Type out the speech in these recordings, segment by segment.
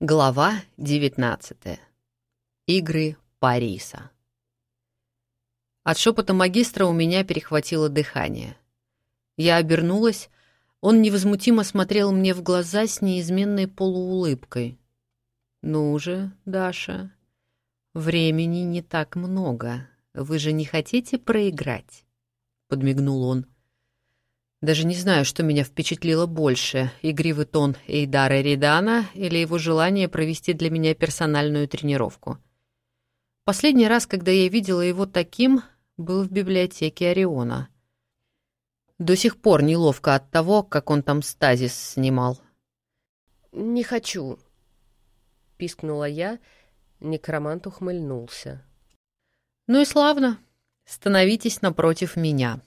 Глава 19. Игры Париса. От шепота магистра у меня перехватило дыхание. Я обернулась, он невозмутимо смотрел мне в глаза с неизменной полуулыбкой. «Ну же, Даша, времени не так много. Вы же не хотите проиграть?» — подмигнул он. Даже не знаю, что меня впечатлило больше — игривый тон Эйдара Ридана или его желание провести для меня персональную тренировку. Последний раз, когда я видела его таким, был в библиотеке Ориона. До сих пор неловко от того, как он там стазис снимал. «Не хочу», — пискнула я, некромант ухмыльнулся. «Ну и славно. Становитесь напротив меня».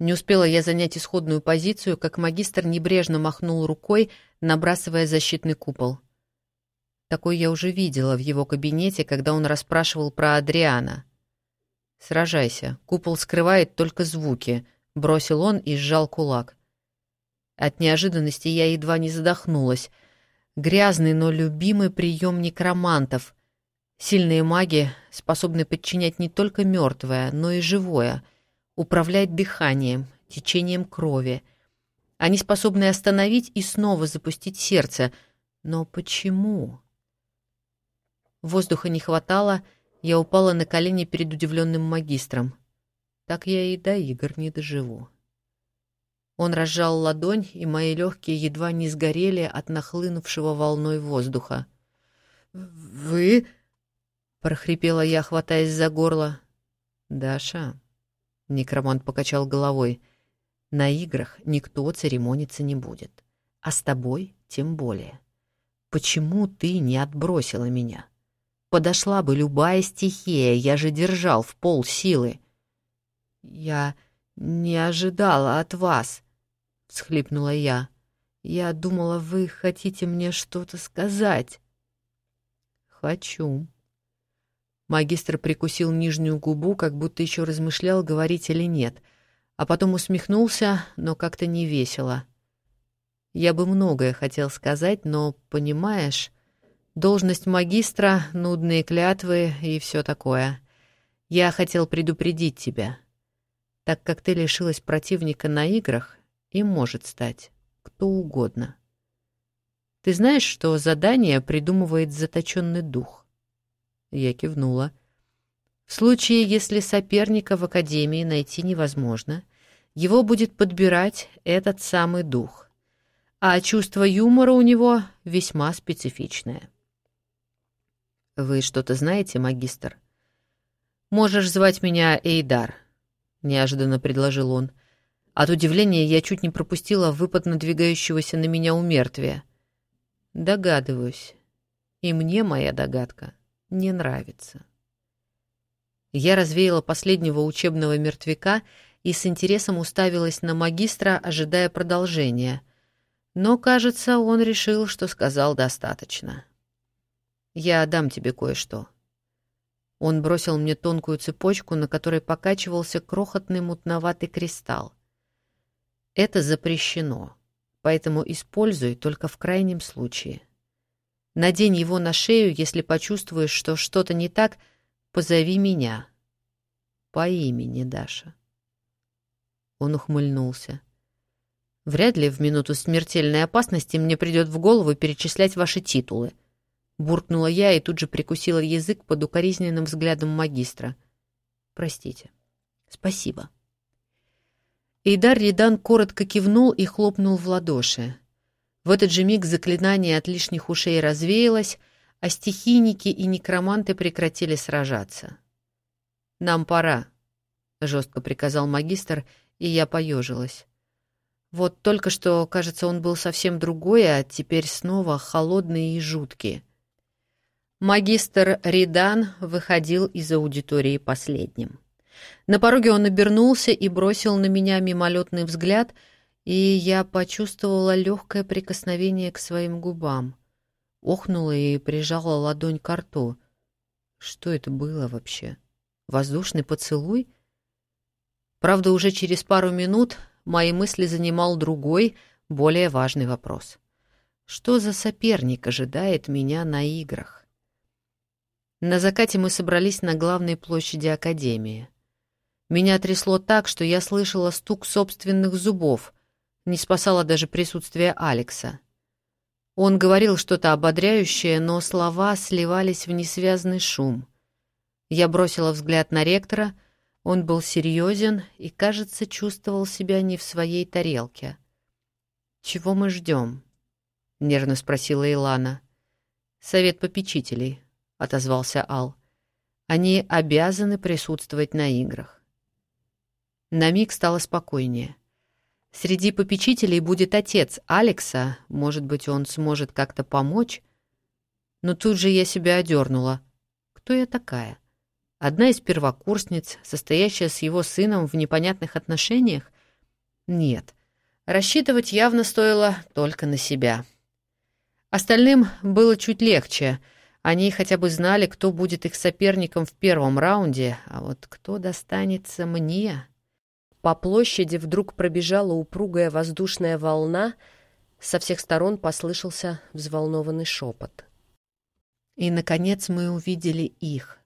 Не успела я занять исходную позицию, как магистр небрежно махнул рукой, набрасывая защитный купол. Такой я уже видела в его кабинете, когда он расспрашивал про Адриана. «Сражайся, купол скрывает только звуки», — бросил он и сжал кулак. От неожиданности я едва не задохнулась. Грязный, но любимый прием некромантов. Сильные маги способны подчинять не только мертвое, но и живое — управлять дыханием, течением крови. Они способны остановить и снова запустить сердце. Но почему? Воздуха не хватало, я упала на колени перед удивленным магистром. Так я и до игр не доживу. Он разжал ладонь, и мои легкие едва не сгорели от нахлынувшего волной воздуха. «Вы...» — прохрипела я, хватаясь за горло. «Даша, Некромант покачал головой. На играх никто церемониться не будет. А с тобой тем более. Почему ты не отбросила меня? Подошла бы любая стихия, я же держал в пол силы. Я не ожидала от вас, всхлипнула я. Я думала, вы хотите мне что-то сказать. Хочу, Магистр прикусил нижнюю губу, как будто еще размышлял, говорить или нет, а потом усмехнулся, но как-то не весело. Я бы многое хотел сказать, но, понимаешь, должность магистра, нудные клятвы и все такое. Я хотел предупредить тебя. Так как ты лишилась противника на играх, им может стать кто угодно. Ты знаешь, что задание придумывает заточенный дух? Я кивнула. В случае, если соперника в академии найти невозможно, его будет подбирать этот самый дух. А чувство юмора у него весьма специфичное. Вы что-то знаете, магистр? Можешь звать меня Эйдар, неожиданно предложил он. От удивления я чуть не пропустила выпад надвигающегося на меня умертвия. Догадываюсь. И мне моя догадка не нравится. Я развеяла последнего учебного мертвяка и с интересом уставилась на магистра, ожидая продолжения. Но, кажется, он решил, что сказал достаточно. «Я дам тебе кое-что». Он бросил мне тонкую цепочку, на которой покачивался крохотный мутноватый кристалл. «Это запрещено, поэтому используй только в крайнем случае». Надень его на шею, если почувствуешь, что что-то не так, позови меня. По имени, Даша. Он ухмыльнулся. Вряд ли в минуту смертельной опасности мне придет в голову перечислять ваши титулы. Буркнула я и тут же прикусила язык под укоризненным взглядом магистра. Простите. Спасибо. Эйдар Ридан коротко кивнул и хлопнул в ладоши. В этот же миг заклинание от лишних ушей развеялось, а стихийники и некроманты прекратили сражаться. «Нам пора», — жестко приказал магистр, и я поежилась. Вот только что, кажется, он был совсем другой, а теперь снова холодный и жуткий. Магистр Ридан выходил из аудитории последним. На пороге он обернулся и бросил на меня мимолетный взгляд — и я почувствовала легкое прикосновение к своим губам. Охнула и прижала ладонь к рту. Что это было вообще? Воздушный поцелуй? Правда, уже через пару минут мои мысли занимал другой, более важный вопрос. Что за соперник ожидает меня на играх? На закате мы собрались на главной площади Академии. Меня трясло так, что я слышала стук собственных зубов, не спасало даже присутствие Алекса. Он говорил что-то ободряющее, но слова сливались в несвязный шум. Я бросила взгляд на ректора, он был серьезен и, кажется, чувствовал себя не в своей тарелке. «Чего мы ждем?» — нервно спросила Илана. «Совет попечителей», — отозвался Ал. «Они обязаны присутствовать на играх». На миг стало спокойнее. Среди попечителей будет отец Алекса, может быть, он сможет как-то помочь. Но тут же я себя одернула. Кто я такая? Одна из первокурсниц, состоящая с его сыном в непонятных отношениях? Нет, рассчитывать явно стоило только на себя. Остальным было чуть легче. Они хотя бы знали, кто будет их соперником в первом раунде, а вот кто достанется мне... По площади вдруг пробежала упругая воздушная волна, со всех сторон послышался взволнованный шепот. И, наконец, мы увидели их.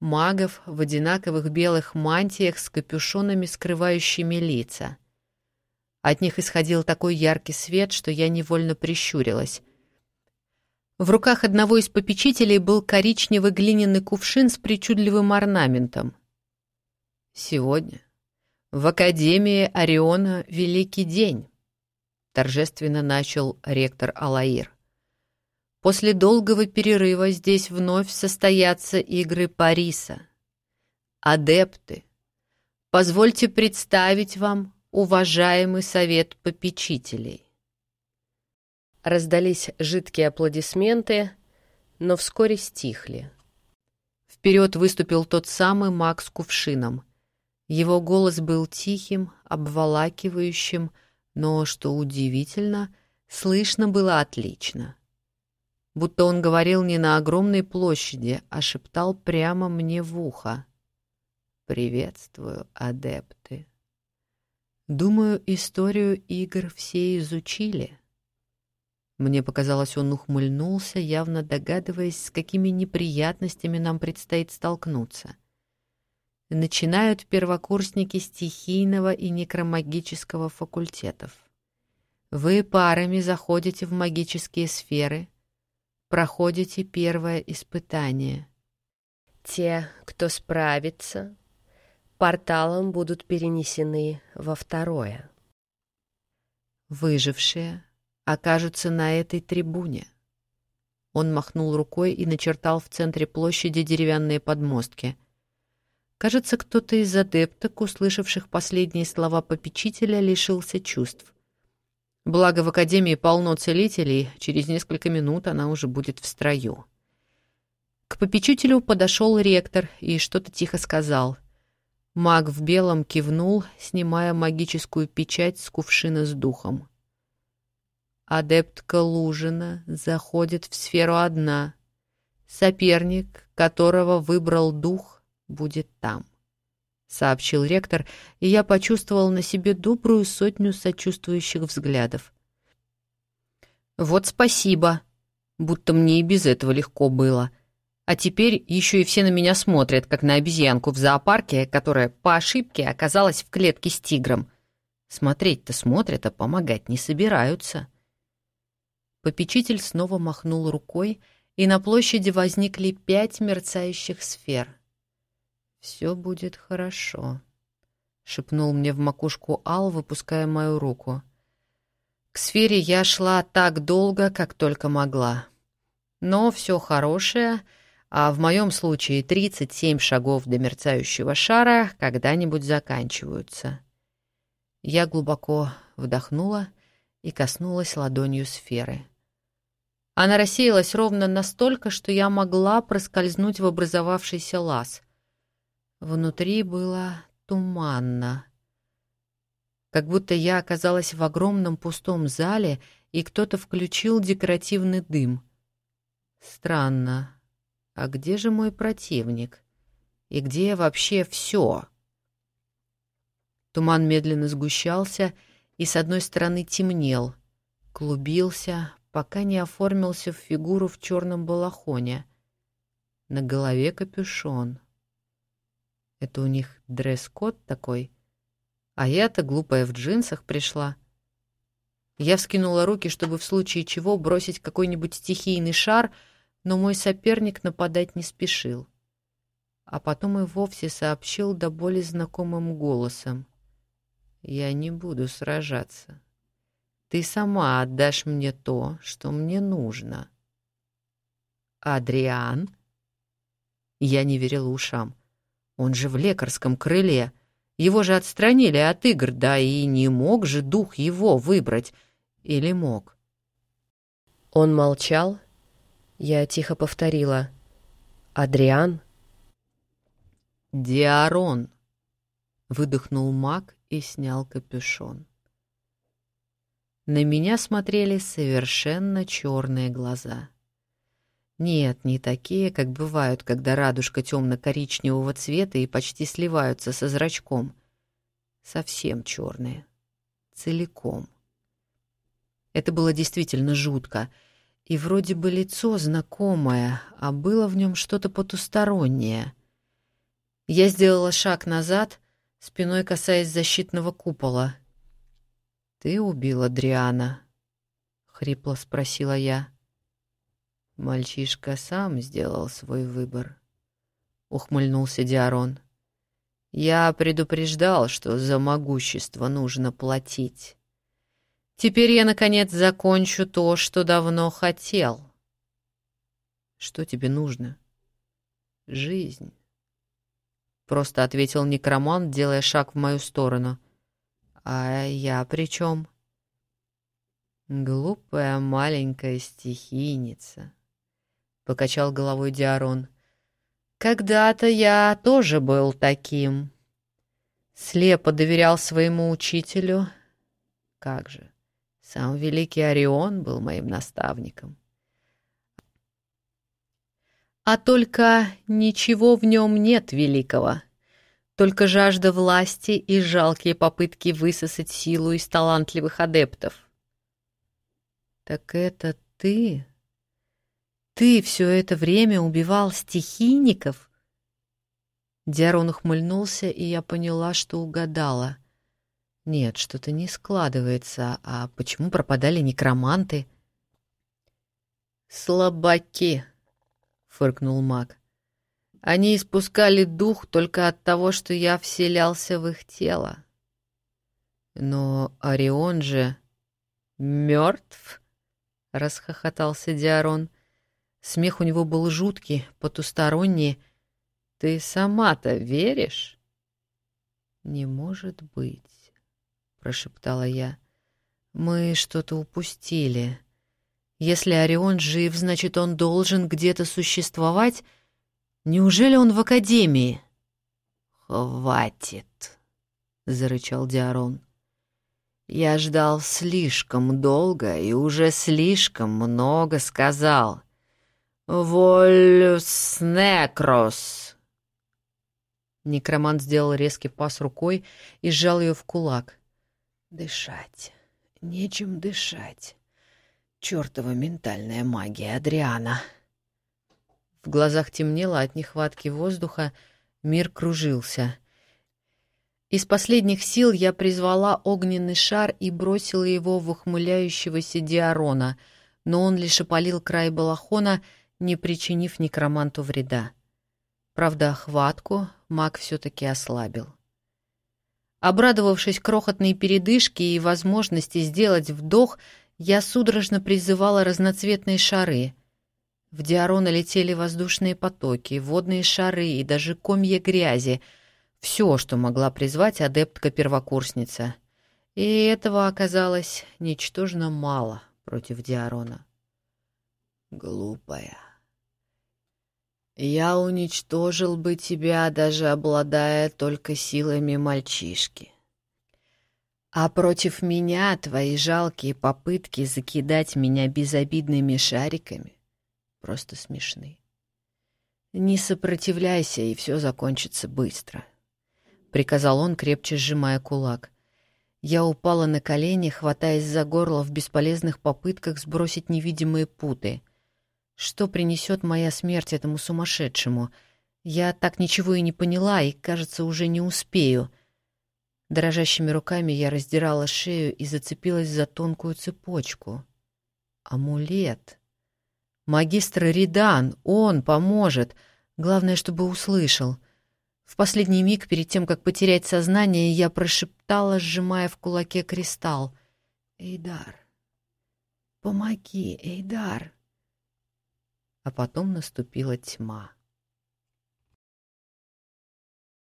Магов в одинаковых белых мантиях с капюшонами, скрывающими лица. От них исходил такой яркий свет, что я невольно прищурилась. В руках одного из попечителей был коричневый глиняный кувшин с причудливым орнаментом. Сегодня в Академии Ориона великий день, торжественно начал ректор Алаир. После долгого перерыва здесь вновь состоятся игры Париса. Адепты, позвольте представить вам уважаемый совет попечителей. Раздались жидкие аплодисменты, но вскоре стихли. Вперед выступил тот самый маг с кувшином. Его голос был тихим, обволакивающим, но, что удивительно, слышно было отлично. Будто он говорил не на огромной площади, а шептал прямо мне в ухо. «Приветствую, адепты. Думаю, историю игр все изучили». Мне показалось, он ухмыльнулся, явно догадываясь, с какими неприятностями нам предстоит столкнуться. Начинают первокурсники стихийного и некромагического факультетов. Вы парами заходите в магические сферы, проходите первое испытание. Те, кто справится, порталом будут перенесены во второе. Выжившие окажутся на этой трибуне. Он махнул рукой и начертал в центре площади деревянные подмостки. Кажется, кто-то из адепток, услышавших последние слова попечителя, лишился чувств. Благо в Академии полно целителей, через несколько минут она уже будет в строю. К попечителю подошел ректор и что-то тихо сказал. Маг в белом кивнул, снимая магическую печать с кувшина с духом. Адептка Лужина заходит в сферу одна. Соперник, которого выбрал дух, будет там, — сообщил ректор, и я почувствовал на себе добрую сотню сочувствующих взглядов. «Вот спасибо, будто мне и без этого легко было. А теперь еще и все на меня смотрят, как на обезьянку в зоопарке, которая по ошибке оказалась в клетке с тигром. Смотреть-то смотрят, а помогать не собираются». Попечитель снова махнул рукой, и на площади возникли пять мерцающих сфер. «Все будет хорошо», — шепнул мне в макушку Ал, выпуская мою руку. К сфере я шла так долго, как только могла. Но все хорошее, а в моем случае 37 шагов до мерцающего шара когда-нибудь заканчиваются. Я глубоко вдохнула и коснулась ладонью сферы. Она рассеялась ровно настолько, что я могла проскользнуть в образовавшийся лаз. Внутри было туманно. Как будто я оказалась в огромном пустом зале, и кто-то включил декоративный дым. Странно. А где же мой противник? И где вообще все? Туман медленно сгущался и с одной стороны темнел, клубился, пока не оформился в фигуру в черном балахоне. На голове капюшон. Это у них дресс-код такой. А я-то глупая в джинсах пришла. Я вскинула руки, чтобы в случае чего бросить какой-нибудь стихийный шар, но мой соперник нападать не спешил. А потом и вовсе сообщил до боли знакомым голосом. «Я не буду сражаться. Ты сама отдашь мне то, что мне нужно». «Адриан?» Я не верила ушам. Он же в лекарском крыле. Его же отстранили от игр, да и не мог же дух его выбрать. Или мог? Он молчал. Я тихо повторила. «Адриан?» «Диарон!» — выдохнул маг и снял капюшон. На меня смотрели совершенно черные глаза. Нет, не такие, как бывают, когда радужка темно-коричневого цвета и почти сливаются со зрачком. Совсем черные. Целиком. Это было действительно жутко. И вроде бы лицо знакомое, а было в нем что-то потустороннее. Я сделала шаг назад, спиной касаясь защитного купола. «Ты убила Дриана?» — хрипло спросила я. Мальчишка сам сделал свой выбор, ухмыльнулся Диарон. Я предупреждал, что за могущество нужно платить. Теперь я наконец закончу то, что давно хотел. Что тебе нужно? Жизнь. Просто ответил некромант, делая шаг в мою сторону. А я при чем? Глупая маленькая стихийница покачал головой Диарон. Когда-то я тоже был таким. Слепо доверял своему учителю. Как же, сам великий Орион был моим наставником. А только ничего в нем нет великого. Только жажда власти и жалкие попытки высосать силу из талантливых адептов. «Так это ты ты все это время убивал стихийников? Диарон ухмыльнулся, и я поняла, что угадала. Нет, что-то не складывается. А почему пропадали некроманты? Слабаки, фыркнул маг. Они испускали дух только от того, что я вселялся в их тело. Но Орион же мертв, расхохотался Диарон. Смех у него был жуткий, потусторонний. «Ты сама-то веришь?» «Не может быть», — прошептала я. «Мы что-то упустили. Если Орион жив, значит, он должен где-то существовать. Неужели он в Академии?» «Хватит», — зарычал Диарон. «Я ждал слишком долго и уже слишком много сказал». «Волюс некрос!» Некромант сделал резкий пас рукой и сжал ее в кулак. «Дышать. Нечем дышать. Чёртова ментальная магия Адриана!» В глазах темнело от нехватки воздуха, мир кружился. Из последних сил я призвала огненный шар и бросила его в ухмыляющегося Диарона, но он лишь опалил край балахона — не причинив некроманту вреда. Правда, хватку маг все-таки ослабил. Обрадовавшись крохотной передышке и возможности сделать вдох, я судорожно призывала разноцветные шары. В Диарона летели воздушные потоки, водные шары и даже комья грязи. Все, что могла призвать адептка-первокурсница. И этого оказалось ничтожно мало против Диарона. «Глупая», я уничтожил бы тебя, даже обладая только силами мальчишки. А против меня твои жалкие попытки закидать меня безобидными шариками просто смешны. Не сопротивляйся, и все закончится быстро, — приказал он, крепче сжимая кулак. Я упала на колени, хватаясь за горло в бесполезных попытках сбросить невидимые путы. Что принесет моя смерть этому сумасшедшему? Я так ничего и не поняла, и, кажется, уже не успею. Дрожащими руками я раздирала шею и зацепилась за тонкую цепочку. Амулет. Магистр Ридан, он поможет. Главное, чтобы услышал. В последний миг, перед тем, как потерять сознание, я прошептала, сжимая в кулаке кристалл. «Эйдар, помоги, Эйдар!» А потом наступила тьма.